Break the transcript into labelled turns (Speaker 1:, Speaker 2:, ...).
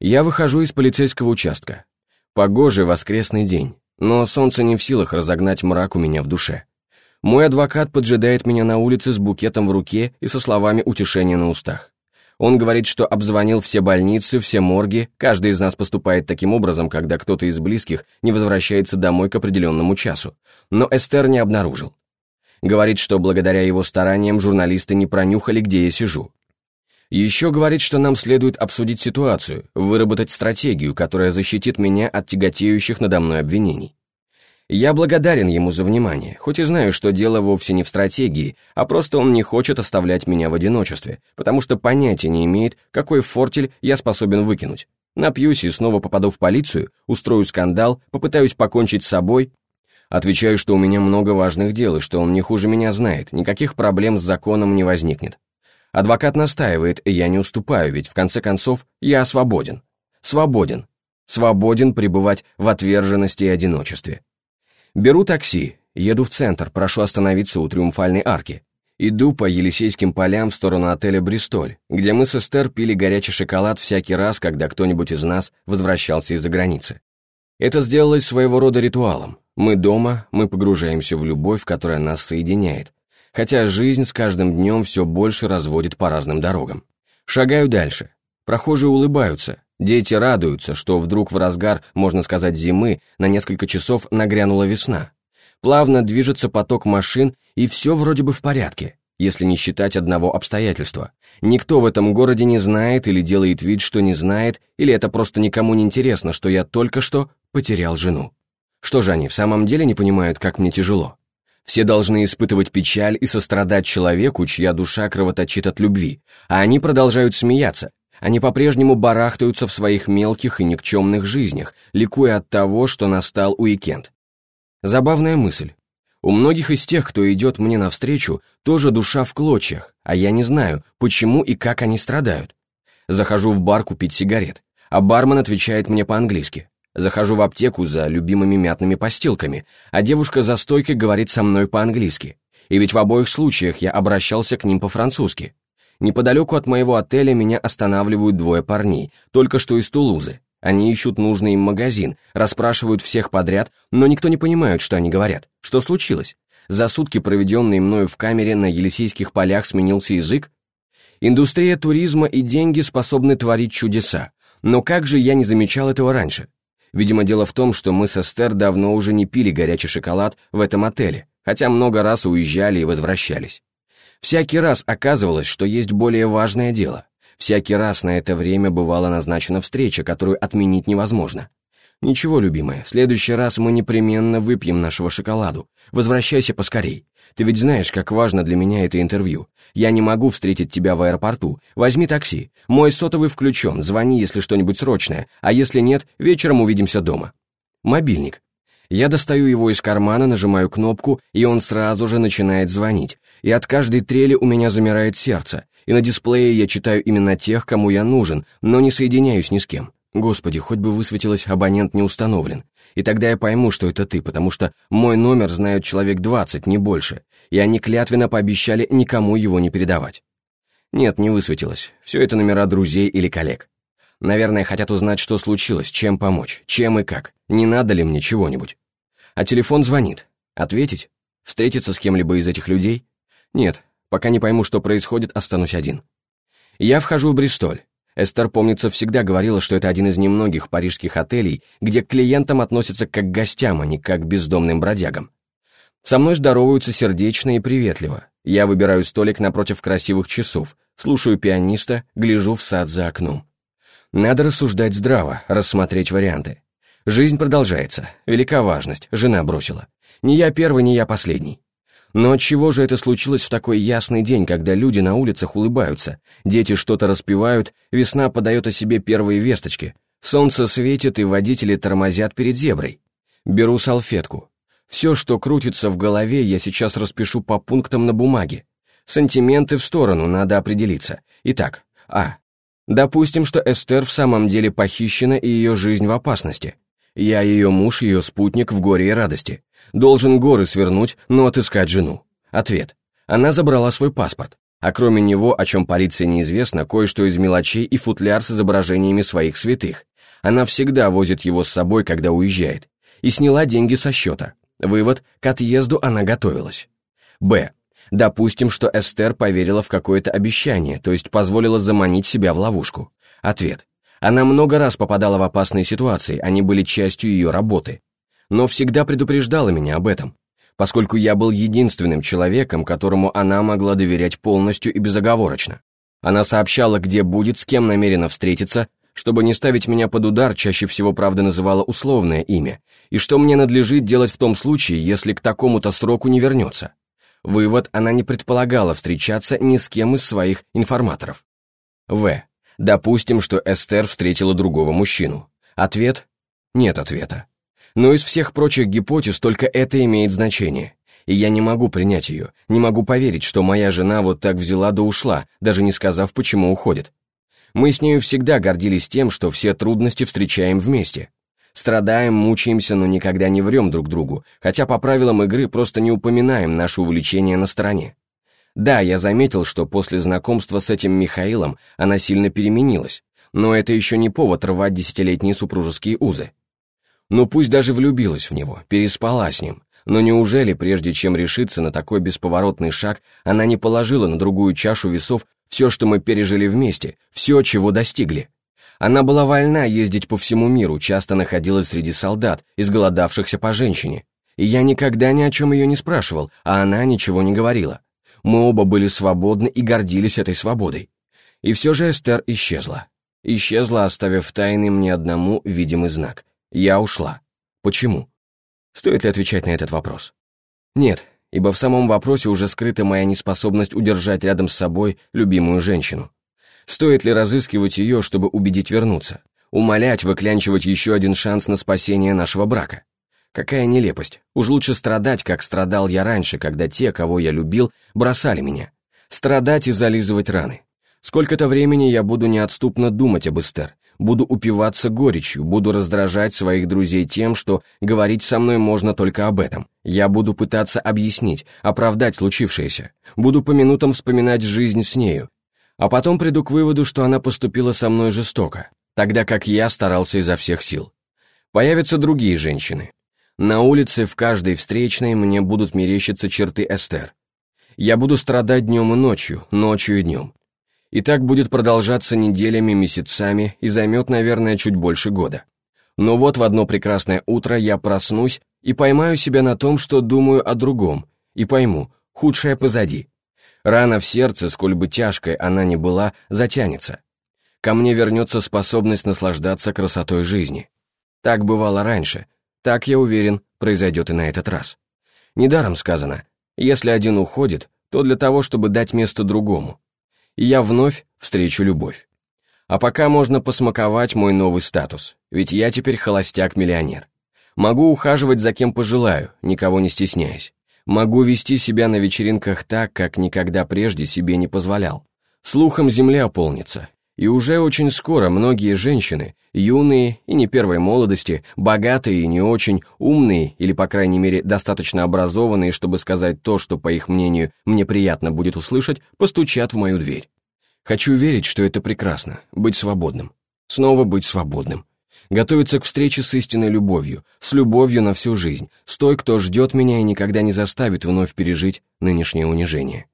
Speaker 1: Я выхожу из полицейского участка. Погожий воскресный день, но солнце не в силах разогнать мрак у меня в душе. Мой адвокат поджидает меня на улице с букетом в руке и со словами утешения на устах. Он говорит, что обзвонил все больницы, все морги, каждый из нас поступает таким образом, когда кто-то из близких не возвращается домой к определенному часу. Но Эстер не обнаружил. Говорит, что благодаря его стараниям журналисты не пронюхали, где я сижу. Еще говорит, что нам следует обсудить ситуацию, выработать стратегию, которая защитит меня от тяготеющих надо мной обвинений. Я благодарен ему за внимание, хоть и знаю, что дело вовсе не в стратегии, а просто он не хочет оставлять меня в одиночестве, потому что понятия не имеет, какой фортель я способен выкинуть. Напьюсь и снова попаду в полицию, устрою скандал, попытаюсь покончить с собой. Отвечаю, что у меня много важных дел, и что он не хуже меня знает, никаких проблем с законом не возникнет. Адвокат настаивает, я не уступаю, ведь в конце концов я свободен. Свободен. Свободен пребывать в отверженности и одиночестве. Беру такси, еду в центр, прошу остановиться у Триумфальной арки. Иду по Елисейским полям в сторону отеля «Бристоль», где мы с Эстер пили горячий шоколад всякий раз, когда кто-нибудь из нас возвращался из-за границы. Это сделалось своего рода ритуалом. Мы дома, мы погружаемся в любовь, которая нас соединяет, хотя жизнь с каждым днем все больше разводит по разным дорогам. Шагаю дальше. Прохожие улыбаются, Дети радуются, что вдруг в разгар, можно сказать, зимы на несколько часов нагрянула весна. Плавно движется поток машин, и все вроде бы в порядке, если не считать одного обстоятельства. Никто в этом городе не знает или делает вид, что не знает, или это просто никому не интересно, что я только что потерял жену. Что же они в самом деле не понимают, как мне тяжело? Все должны испытывать печаль и сострадать человеку, чья душа кровоточит от любви, а они продолжают смеяться, они по-прежнему барахтаются в своих мелких и никчемных жизнях, ликуя от того, что настал уикенд. Забавная мысль. У многих из тех, кто идет мне навстречу, тоже душа в клочьях, а я не знаю, почему и как они страдают. Захожу в бар купить сигарет, а бармен отвечает мне по-английски. Захожу в аптеку за любимыми мятными постилками, а девушка за стойкой говорит со мной по-английски. И ведь в обоих случаях я обращался к ним по-французски. Неподалеку от моего отеля меня останавливают двое парней, только что из Тулузы. Они ищут нужный им магазин, расспрашивают всех подряд, но никто не понимает, что они говорят. Что случилось? За сутки, проведенные мною в камере на Елисейских полях, сменился язык? Индустрия туризма и деньги способны творить чудеса. Но как же я не замечал этого раньше? Видимо, дело в том, что мы с Эстер давно уже не пили горячий шоколад в этом отеле, хотя много раз уезжали и возвращались. Всякий раз оказывалось, что есть более важное дело. Всякий раз на это время бывала назначена встреча, которую отменить невозможно. «Ничего, любимая, в следующий раз мы непременно выпьем нашего шоколаду. Возвращайся поскорей. Ты ведь знаешь, как важно для меня это интервью. Я не могу встретить тебя в аэропорту. Возьми такси. Мой сотовый включен, звони, если что-нибудь срочное, а если нет, вечером увидимся дома». Мобильник. Я достаю его из кармана, нажимаю кнопку, и он сразу же начинает звонить. И от каждой трели у меня замирает сердце, и на дисплее я читаю именно тех, кому я нужен, но не соединяюсь ни с кем. Господи, хоть бы высветилось, абонент не установлен. И тогда я пойму, что это ты, потому что мой номер знают человек двадцать, не больше, и они клятвенно пообещали никому его не передавать. Нет, не высветилось. Все это номера друзей или коллег. Наверное, хотят узнать, что случилось, чем помочь, чем и как. Не надо ли мне чего-нибудь? А телефон звонит. Ответить? Встретиться с кем-либо из этих людей? Нет, пока не пойму, что происходит, останусь один. Я вхожу в Бристоль. Эстер, помнится, всегда говорила, что это один из немногих парижских отелей, где к клиентам относятся как к гостям, а не как к бездомным бродягам. Со мной здороваются сердечно и приветливо. Я выбираю столик напротив красивых часов, слушаю пианиста, гляжу в сад за окном. Надо рассуждать здраво, рассмотреть варианты. Жизнь продолжается, велика важность, жена бросила. Не я первый, не я последний. Но чего же это случилось в такой ясный день, когда люди на улицах улыбаются, дети что-то распевают, весна подает о себе первые весточки, солнце светит и водители тормозят перед зеброй? Беру салфетку. Все, что крутится в голове, я сейчас распишу по пунктам на бумаге. Сантименты в сторону, надо определиться. Итак, А. Допустим, что Эстер в самом деле похищена и ее жизнь в опасности. Я ее муж, ее спутник в горе и радости. Должен горы свернуть, но отыскать жену. Ответ. Она забрала свой паспорт. А кроме него, о чем полиции неизвестно, кое-что из мелочей и футляр с изображениями своих святых. Она всегда возит его с собой, когда уезжает. И сняла деньги со счета. Вывод, к отъезду она готовилась. Б. Допустим, что Эстер поверила в какое-то обещание, то есть позволила заманить себя в ловушку. Ответ. Она много раз попадала в опасные ситуации, они были частью ее работы. Но всегда предупреждала меня об этом, поскольку я был единственным человеком, которому она могла доверять полностью и безоговорочно. Она сообщала, где будет, с кем намерена встретиться, чтобы не ставить меня под удар, чаще всего, правда, называла условное имя, и что мне надлежит делать в том случае, если к такому-то сроку не вернется. Вывод, она не предполагала встречаться ни с кем из своих информаторов. В. Допустим, что Эстер встретила другого мужчину. Ответ? Нет ответа. Но из всех прочих гипотез только это имеет значение. И я не могу принять ее, не могу поверить, что моя жена вот так взяла да ушла, даже не сказав, почему уходит. Мы с нею всегда гордились тем, что все трудности встречаем вместе. Страдаем, мучаемся, но никогда не врем друг другу, хотя по правилам игры просто не упоминаем наше увлечение на стороне. Да, я заметил, что после знакомства с этим Михаилом она сильно переменилась, но это еще не повод рвать десятилетние супружеские узы. Ну пусть даже влюбилась в него, переспала с ним, но неужели, прежде чем решиться на такой бесповоротный шаг, она не положила на другую чашу весов все, что мы пережили вместе, все, чего достигли? Она была вольна ездить по всему миру, часто находилась среди солдат, изголодавшихся по женщине. И я никогда ни о чем ее не спрашивал, а она ничего не говорила. Мы оба были свободны и гордились этой свободой. И все же Эстер исчезла. Исчезла, оставив тайный мне одному видимый знак. Я ушла. Почему? Стоит ли отвечать на этот вопрос? Нет, ибо в самом вопросе уже скрыта моя неспособность удержать рядом с собой любимую женщину. Стоит ли разыскивать ее, чтобы убедить вернуться? Умолять, выклянчивать еще один шанс на спасение нашего брака? Какая нелепость. Уж лучше страдать, как страдал я раньше, когда те, кого я любил, бросали меня. Страдать и зализывать раны. Сколько-то времени я буду неотступно думать об Эстер, буду упиваться горечью, буду раздражать своих друзей тем, что говорить со мной можно только об этом. Я буду пытаться объяснить, оправдать случившееся, буду по минутам вспоминать жизнь с нею. А потом приду к выводу, что она поступила со мной жестоко, тогда как я старался изо всех сил. Появятся другие женщины, на улице в каждой встречной мне будут мерещиться черты Эстер. Я буду страдать днем и ночью, ночью и днем. И так будет продолжаться неделями, месяцами и займет, наверное, чуть больше года. Но вот в одно прекрасное утро я проснусь и поймаю себя на том, что думаю о другом, и пойму, худшее позади. Рана в сердце, сколь бы тяжкой она ни была, затянется. Ко мне вернется способность наслаждаться красотой жизни. Так бывало раньше, так, я уверен, произойдет и на этот раз. Недаром сказано, если один уходит, то для того, чтобы дать место другому. И я вновь встречу любовь. А пока можно посмаковать мой новый статус, ведь я теперь холостяк-миллионер. Могу ухаживать за кем пожелаю, никого не стесняясь. Могу вести себя на вечеринках так, как никогда прежде себе не позволял. Слухом земля полнится, и уже очень скоро многие женщины, юные и не первой молодости, богатые и не очень, умные или, по крайней мере, достаточно образованные, чтобы сказать то, что, по их мнению, мне приятно будет услышать, постучат в мою дверь. Хочу верить, что это прекрасно, быть свободным. Снова быть свободным. Готовиться к встрече с истинной любовью, с любовью на всю жизнь, с той, кто ждет меня и никогда не заставит вновь пережить нынешнее унижение.